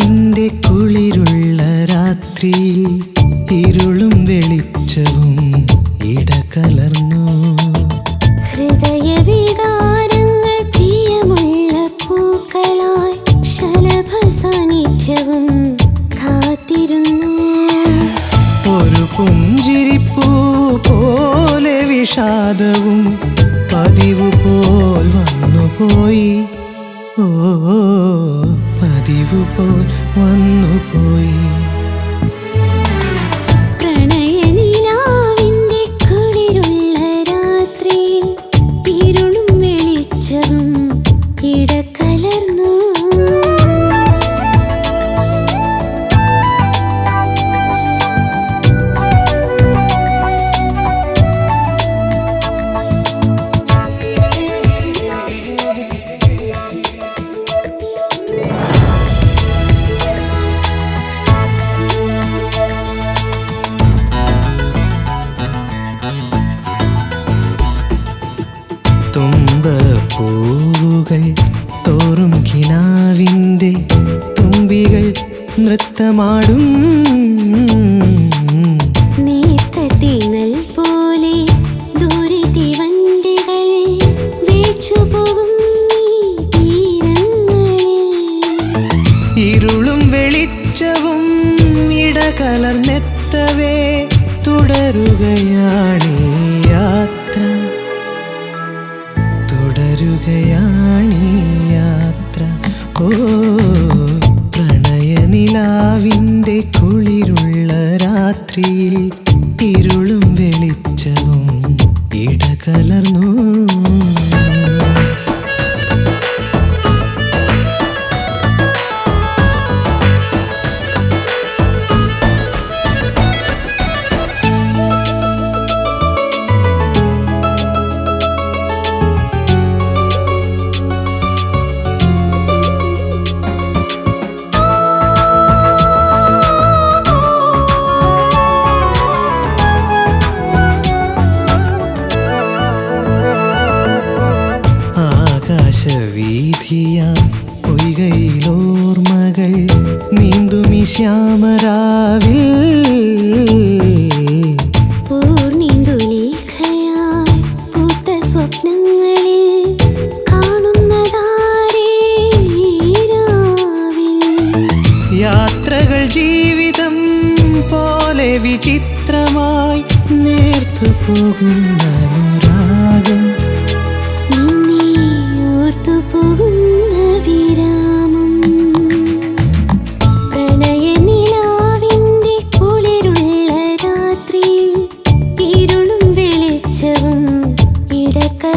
പ്രണയനിലാവിന്റെ കുളിരുള്ള രാത്രിയിൽ ഇരുളും വെളിച്ചവും ഇടകലർന്നു. ഹൃദയവികാരങ്ങൾ പ്രിയമുള്ള പൂക്കളായി ശലഭ സാന്നിധ്യവും കാത്തിരുന്നു. ഒരു പുഞ്ചിരിപ്പൂ പോലെ വിഷാദവും പതിവ് പോൽ വന്നു പോയി ഓ പതിവ് പോൽ വന്നുപോയി പ്രണയനിലാവിന്റെ നൃത്തമാടും. നീത്തത്തിനൽ പോലെ ദൂരെ തീവണ്ടികൾ വേച്ചുപോകും ഇരുളും വെളിച്ചവും ഇടകലർന്നെത്തവേ തുടരുകയാണ് യാത്ര. തുടരുകയാണ് യാത്ര. ഓ പ്രണയനിലാവിന്റെ കുളിരുള്ള രാത്രിയിൽ ഇരുളും വെളിച്ചവും പൊയ്കയിലോർമകൾ നീന്തുമി ശ്യാമരാവിൽ. യാത്രകൾ ജീവിതം പോലെ വിചിത്രമായി നേർത്തു പോകുന്ന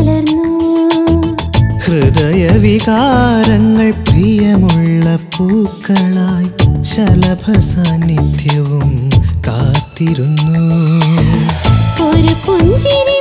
ഇടകലർന്നു ഹൃദയവികാരങ്ങൾ പ്രിയമുള്ള പൂക്കളായി ശലഭ സാന്നിധ്യവും കാത്തിരുന്നു. ഒരു പുഞ്ചിരി